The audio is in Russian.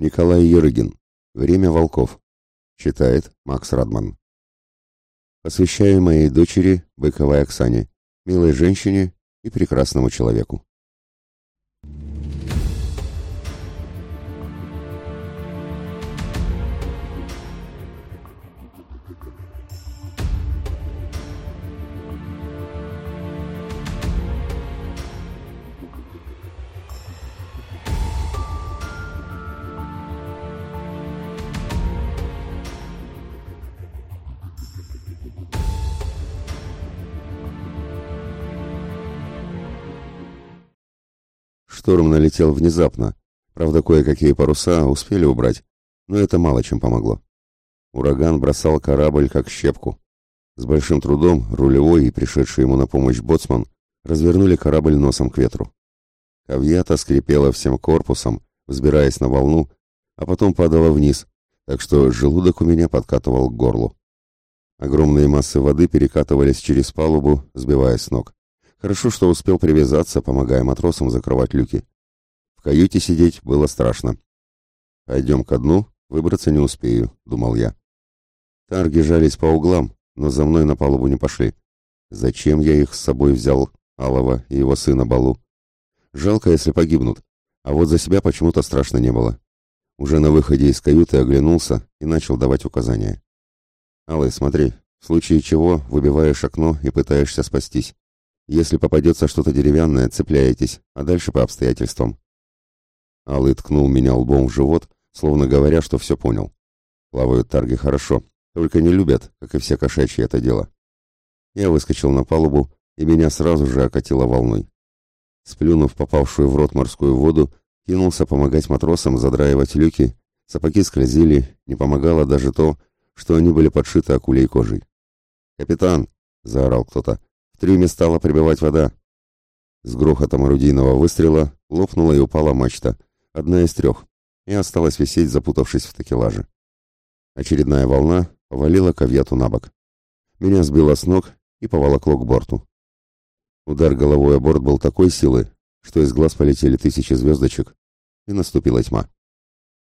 Николай Ерыгин. Время волков. Читает Макс Радман. Посвящаю моей дочери, Быковой Оксане, милой женщине и прекрасному человеку. Шторм налетел внезапно. Правда, кое-какие паруса успели убрать, но это мало чем помогло. Ураган бросал корабль как щепку. С большим трудом рулевой и пришедший ему на помощь боцман развернули корабль носом к ветру. Кавьята скрипела всем корпусом, взбираясь на волну, а потом падала вниз, так что желудок у меня подкатывал к горлу. Огромные массы воды перекатывались через палубу, сбивая с ног. Хорошо, что успел привязаться, помогая матросам закрывать люки. В каюте сидеть было страшно. «Пойдем ко дну, выбраться не успею», — думал я. Тарги жались по углам, но за мной на палубу не пошли. Зачем я их с собой взял, Алова и его сына Балу? Жалко, если погибнут, а вот за себя почему-то страшно не было. Уже на выходе из каюты оглянулся и начал давать указания. «Алый, смотри, в случае чего выбиваешь окно и пытаешься спастись. Если попадется что-то деревянное, цепляетесь, а дальше по обстоятельствам. Алый ткнул меня лбом в живот, словно говоря, что все понял. Плавают тарги хорошо, только не любят, как и все кошачьи, это дело. Я выскочил на палубу, и меня сразу же окатило волной. Сплюнув попавшую в рот морскую воду, кинулся помогать матросам задраивать люки, сапоги скользили, не помогало даже то, что они были подшиты акулей кожей. «Капитан!» — заорал кто-то трюме стала прибывать вода. С грохотом орудийного выстрела лопнула и упала мачта, одна из трех, и осталась висеть, запутавшись в такелаже. Очередная волна повалила ковьяту на бок. Меня сбило с ног и поволокло к борту. Удар головой о борт был такой силы, что из глаз полетели тысячи звездочек, и наступила тьма.